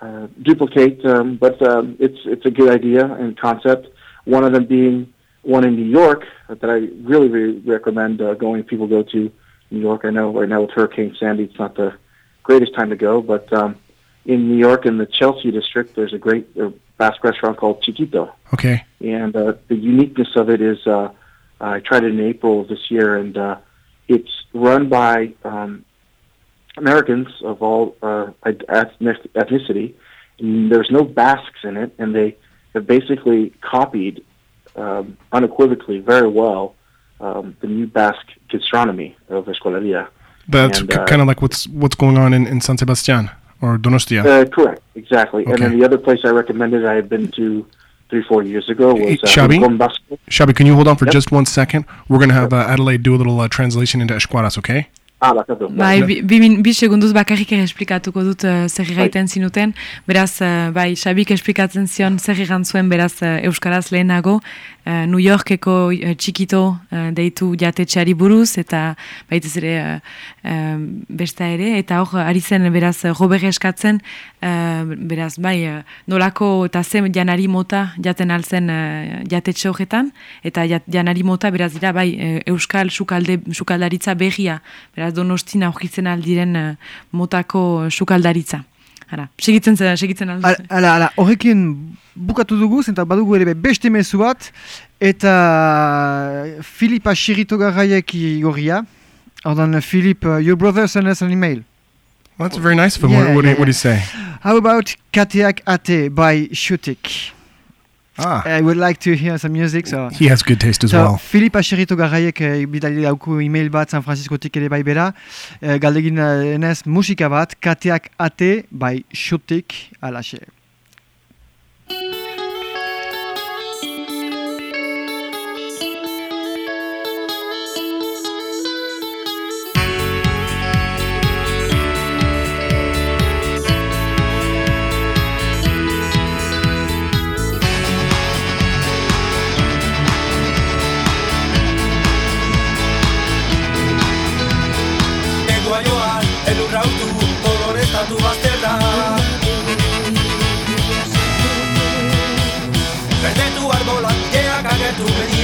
uh, duplicate, um, but um, it's it's a good idea and concept. One of them being one in New York that I really, really recommend uh, going. People go to New York. I know right now with Hurricane Sandy, it's not the greatest time to go, but um, in New York, in the Chelsea district, there's a great uh, Basque restaurant called Chiquito, Okay. and uh, the uniqueness of it is uh, I tried it in April of this year, and uh, it's run by um, Americans of all uh, ethnicity. And there's no Basques in it, and they have basically copied um, unequivocally very well um, the new Basque gastronomy of Escolaria. That's And, uh, kind of like what's what's going on in, in San Sebastian or Donostia. Uh, correct, exactly. And then the other place I recommended I had been to three, four years ago was uh, Xabi? Rincon Shabby, can you hold on for Yep. just one second? We're going to have uh, Adelaide do a little uh, translation into Esquadas, okay? Ah, d'accord. Bai, bi, bi, min- bi segunduz bakarrik ere esplikatuko dut uh, zer egiten zinuten. Beraz, uh, bai, Xabik esplikatzen zion zer egan zuen beraz uh, Euskaraz lehenago, uh, New Yorkeko uh, txikito uh, deitu jatetxeari buruz, eta baitez ere uh, um, besta ere, eta hor, ari zen beraz Robert eskatzen, beraz, bai, nolako eta zen janari mota jaten alzen uh, jatetxe horretan, eta jat, janari mota beraz dira, bai, Euskal sukalde, sukaldaritza berria, beraz donostin aurkitzen aldiren uh, motako sukaldaritza. Hala, segitzen, ze- segitzen aldu. Ala, ala, ala, horrekin bukatu dugu, eta badugu ere be beste mezu bat, eta Filipa Xirito garraiek igorria, Ordan Philip, uh, your brother sent us an email. Well, that's very nice of him. Yeah, what, what, do you, yeah, what do you say? How about Kateak Ate by Shutik? Ah, I would like to hear some music. So, he has good taste as so well. Philip Asherito garaiek eh, bidali dauku email bat San Franciscotik ere bai bera. Eh, galdegin eh, enez musika bat, Kateak Ate by Shutik alaxe.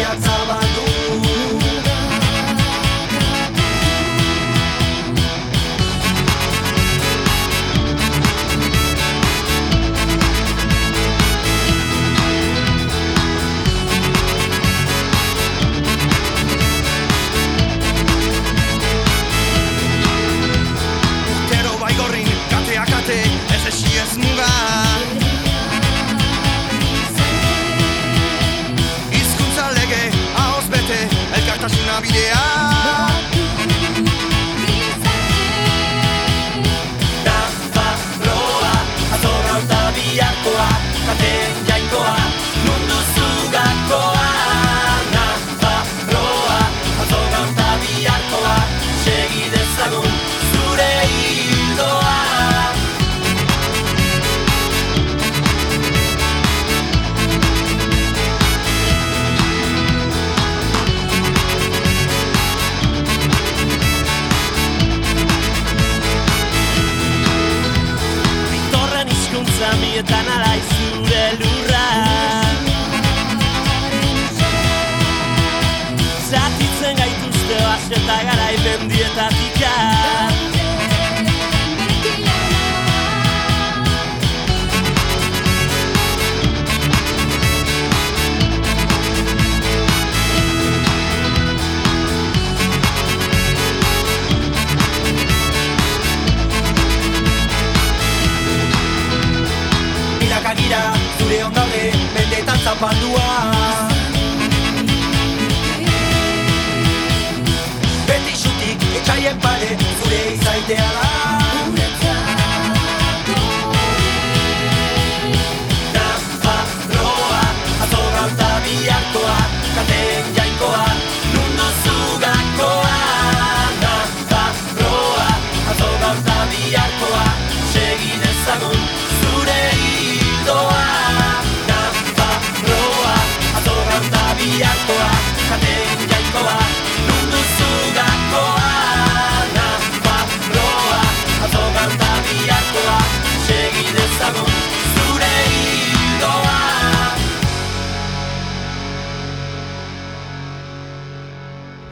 要走吧。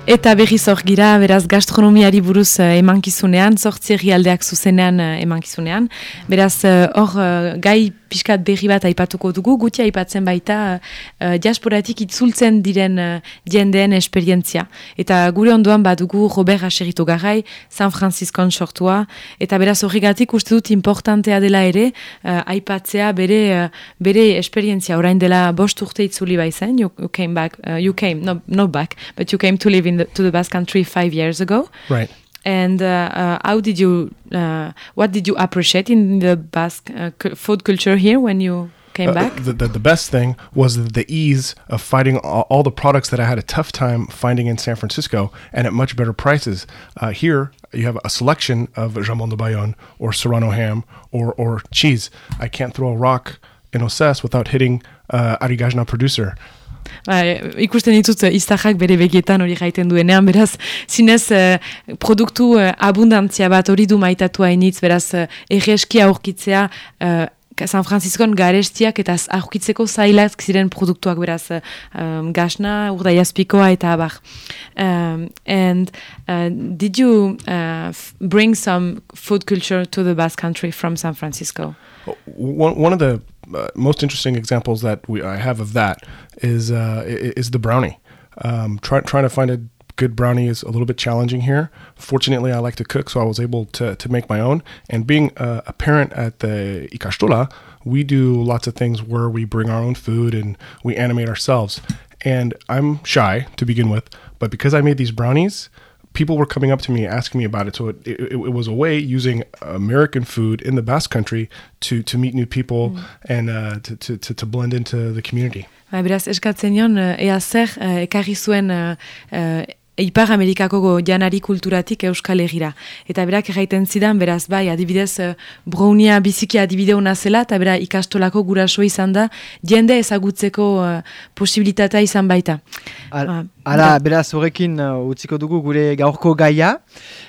Eta berriz hor gira, beraz gastronomiari buruz uh, emankizunean, sortzi herrialdeak zuzenean uh, emankizunean. Beraz eh, hor gai pixkat berri bat aipatuko dugu, guti aipatzen baita uh, diasporatik itzultzen diren uh, jendeen esperientzia. Eta gure ondoan badugu Robert Aserito Garai, San Franciscoan sortua, eta beraz horregatik uste dut importantea dela ere, uh, aipatzea bere, uh, bere esperientzia orain dela bost urte itzuli baizen, you, you came back, uh, you came, no, no back, but you came to live in the, to the Basque Country five years ago. Right. And uh, uh, how did you, uh, what did you appreciate in the Basque uh, food culture here when you came Uh, back? the, the, the best thing was the ease of finding all, all the products that I had a tough time finding in San Francisco and at much better prices. Uh, here, you have a selection of jambon de Bayonne or serrano ham or, or cheese. I can't throw a rock in Osses without hitting uh, Arigajna producer. Ba, ikusten ditut eh, iztajak bere begietan hori gaiten duenean, beraz, zinez eh, produktu eh, abundantzia bat hori du maitatu hainitz, beraz, eh, erreski aurkitzea eh, San Franciscoan garestiak eta aurkitzeko zailak ziren produktuak beraz eh, um, gasna, urdaiazpikoa eta abar. Um, and uh, did you uh, bring some food culture to the Basque Country from San Francisco? One, one of the uh, most interesting examples that we I have of that is uh, is the brownie. Um, try, trying to find a good brownie is a little bit challenging here. Fortunately, I like to cook, so I was able to, to make my own. And being a, a parent at the Ikastola, we do lots of things where we bring our own food and we animate ourselves. And I'm shy to begin with, but because I made these brownies, people were coming up to me asking me about it. So it, it, it, was a way using American food in the Basque country to, to meet new people mm. and uh, to, to, to, to blend into the community. Ba, beraz, eskatzen nion, ea zer, ekarri zuen Ipar Amerikako janari kulturatik Euskal Herriera. Eta berak erraiten zidan, beraz, bai, adibidez, uh, brownia biziki adibide hona zela, eta bera ikastolako guraso izan da, jende ezagutzeko uh, posibilitatea izan baita. Hala, ba, beraz, horrekin uh, utziko dugu gure gaurko gaia,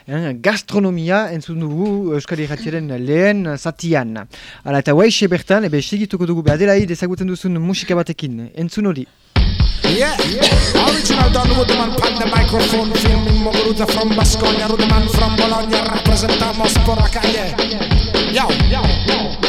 eh, gastronomia entzun dugu Euskal Herriaren lehen zatian. Hala, eta guai bertan, ebe segituko dugu, behar dela ezagutzen duzun musika batekin, entzun hori. Yeah, yeah. Original Don Woodman pan the microphone Filming Moguruza from Basconia Rudeman from Bologna Representamos por la calle yo, yo, yo.